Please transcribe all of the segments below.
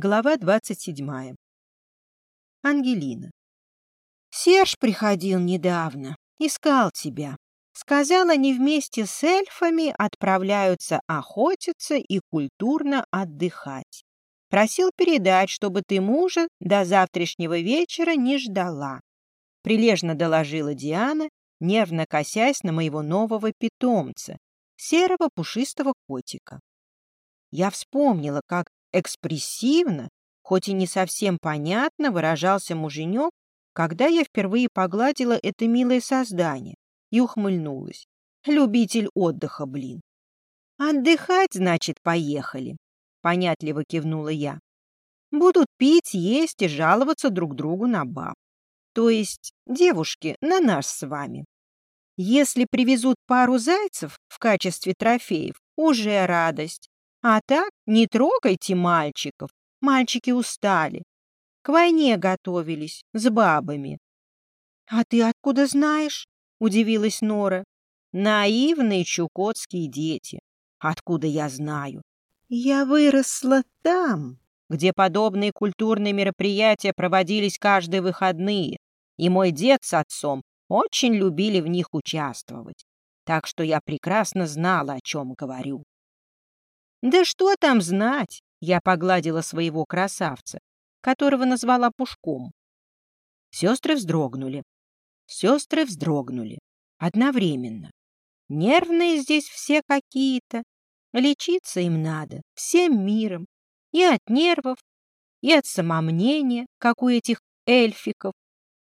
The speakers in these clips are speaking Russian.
Глава 27. Ангелина. Серж приходил недавно, искал тебя. Сказал, они вместе с эльфами отправляются охотиться и культурно отдыхать. Просил передать, чтобы ты мужа до завтрашнего вечера не ждала. Прилежно доложила Диана, нервно косясь на моего нового питомца, серого пушистого котика. Я вспомнила, как экспрессивно, хоть и не совсем понятно, выражался муженек, когда я впервые погладила это милое создание и ухмыльнулась. Любитель отдыха, блин. «Отдыхать, значит, поехали», — понятливо кивнула я. «Будут пить, есть и жаловаться друг другу на баб. То есть, девушки, на нас с вами. Если привезут пару зайцев в качестве трофеев, уже радость. А так не трогайте мальчиков. Мальчики устали. К войне готовились с бабами. — А ты откуда знаешь? — удивилась Нора. — Наивные чукотские дети. Откуда я знаю? Я выросла там, где подобные культурные мероприятия проводились каждые выходные, и мой дед с отцом очень любили в них участвовать. Так что я прекрасно знала, о чем говорю. Да что там знать, я погладила своего красавца, которого назвала Пушком. Сестры вздрогнули. Сестры вздрогнули. Одновременно. Нервные здесь все какие-то. Лечиться им надо всем миром. И от нервов, и от самомнения, как у этих эльфиков.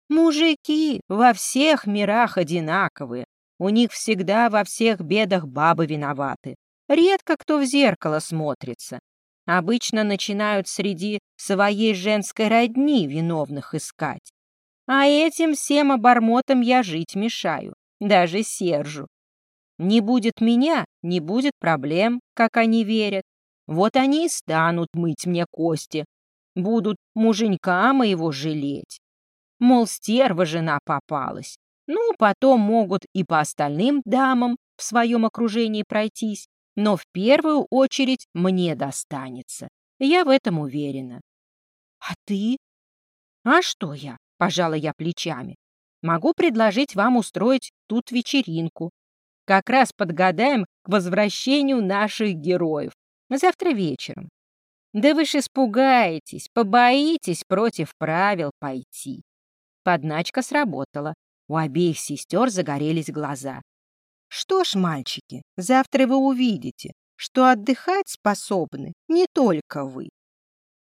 Мужики во всех мирах одинаковые. У них всегда во всех бедах бабы виноваты. Редко кто в зеркало смотрится. Обычно начинают среди своей женской родни виновных искать. А этим всем обормотам я жить мешаю, даже Сержу. Не будет меня, не будет проблем, как они верят. Вот они и станут мыть мне кости. Будут муженька моего жалеть. Мол, стерва жена попалась. Ну, потом могут и по остальным дамам в своем окружении пройтись но в первую очередь мне достанется. Я в этом уверена. А ты? А что я? Пожала я плечами. Могу предложить вам устроить тут вечеринку. Как раз подгадаем к возвращению наших героев. Завтра вечером. Да вы ж испугаетесь, побоитесь против правил пойти. Подначка сработала. У обеих сестер загорелись глаза. Что ж, мальчики, завтра вы увидите, что отдыхать способны не только вы.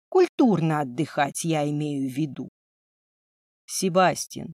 Культурно отдыхать я имею в виду. Себастьян.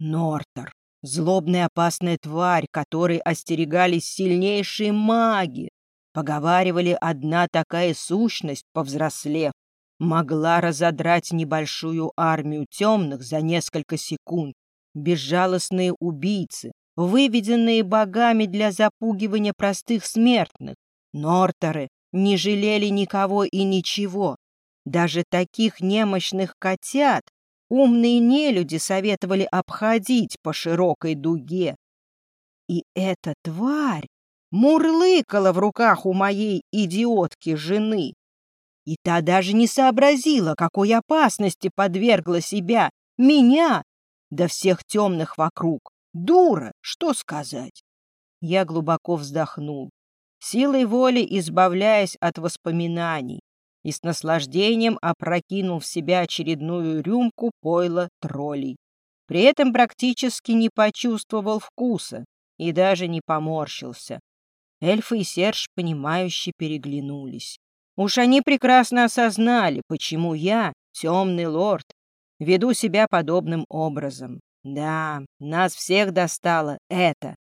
Нортер. Злобная опасная тварь, которой остерегались сильнейшие маги. Поговаривали, одна такая сущность, повзрослев, могла разодрать небольшую армию темных за несколько секунд. Безжалостные убийцы, выведенные богами для запугивания простых смертных. Нортеры не жалели никого и ничего. Даже таких немощных котят умные нелюди советовали обходить по широкой дуге. И эта тварь мурлыкала в руках у моей идиотки жены. И та даже не сообразила, какой опасности подвергла себя, меня, да всех темных вокруг. Дура, что сказать? Я глубоко вздохнул, силой воли избавляясь от воспоминаний, и с наслаждением опрокинул в себя очередную рюмку пойла троллей. При этом практически не почувствовал вкуса и даже не поморщился. Эльфы и Серж, понимающе переглянулись. Уж они прекрасно осознали, почему я, темный лорд, веду себя подобным образом. Да, нас всех достало это.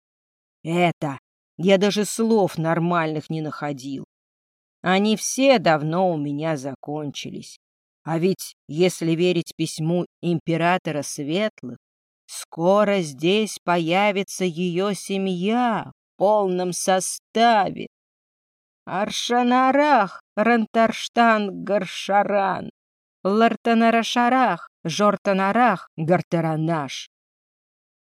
Это. Я даже слов нормальных не находил. Они все давно у меня закончились. А ведь, если верить письму императора Светлых, скоро здесь появится ее семья в полном составе. Аршанарах, Рантарштан, Гаршаран, Лартанарашарах, Жортанарах, Гартеранаш.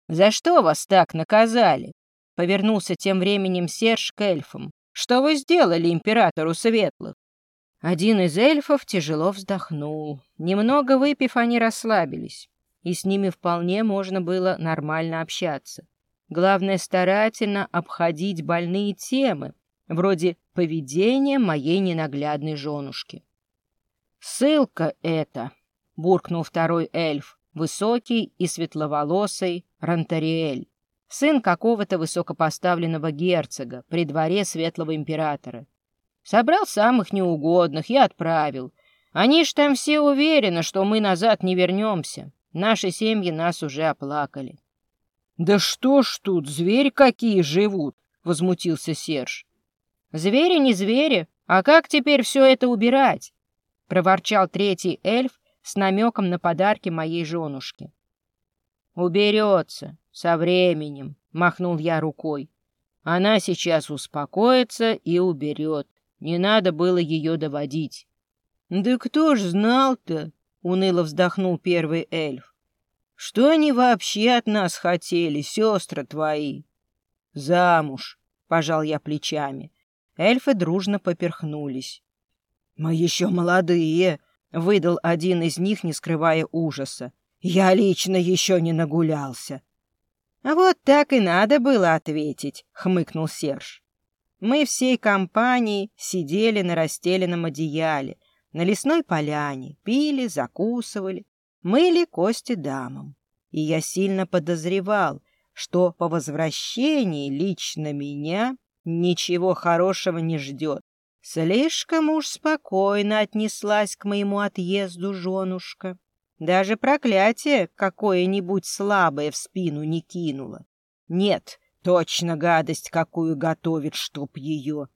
«За что вас так наказали?» — повернулся тем временем Серж к эльфам. «Что вы сделали императору светлых?» Один из эльфов тяжело вздохнул. Немного выпив, они расслабились, и с ними вполне можно было нормально общаться. Главное, старательно обходить больные темы, вроде поведения моей ненаглядной женушки. «Ссылка это!» — буркнул второй эльф, высокий и светловолосый Рантариэль, сын какого-то высокопоставленного герцога при дворе светлого императора. Собрал самых неугодных и отправил. Они ж там все уверены, что мы назад не вернемся. Наши семьи нас уже оплакали. — Да что ж тут, звери какие живут! — возмутился Серж. — Звери не звери, а как теперь все это убирать? — проворчал третий эльф с намеком на подарки моей женушке. — Уберется со временем, — махнул я рукой. Она сейчас успокоится и уберет. Не надо было ее доводить. — Да кто ж знал-то? — уныло вздохнул первый эльф. — Что они вообще от нас хотели, сестры твои? — Замуж, — пожал я плечами. Эльфы дружно поперхнулись. — Мы еще молодые, — выдал один из них, не скрывая ужаса. — Я лично еще не нагулялся. — А вот так и надо было ответить, — хмыкнул Серж. Мы всей компанией сидели на расстеленном одеяле, на лесной поляне, пили, закусывали, мыли кости дамам. И я сильно подозревал, что по возвращении лично меня ничего хорошего не ждет. Слишком уж спокойно отнеслась к моему отъезду женушка. Даже проклятие какое-нибудь слабое в спину не кинула. Нет, Точно гадость, какую готовит, чтоб ее.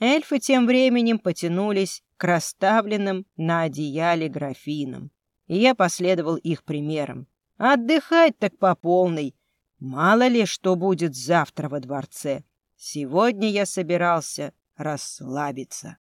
Эльфы тем временем потянулись к расставленным на одеяле графинам, и я последовал их примерам. Отдыхать так по полной. Мало ли, что будет завтра во дворце. Сегодня я собирался расслабиться.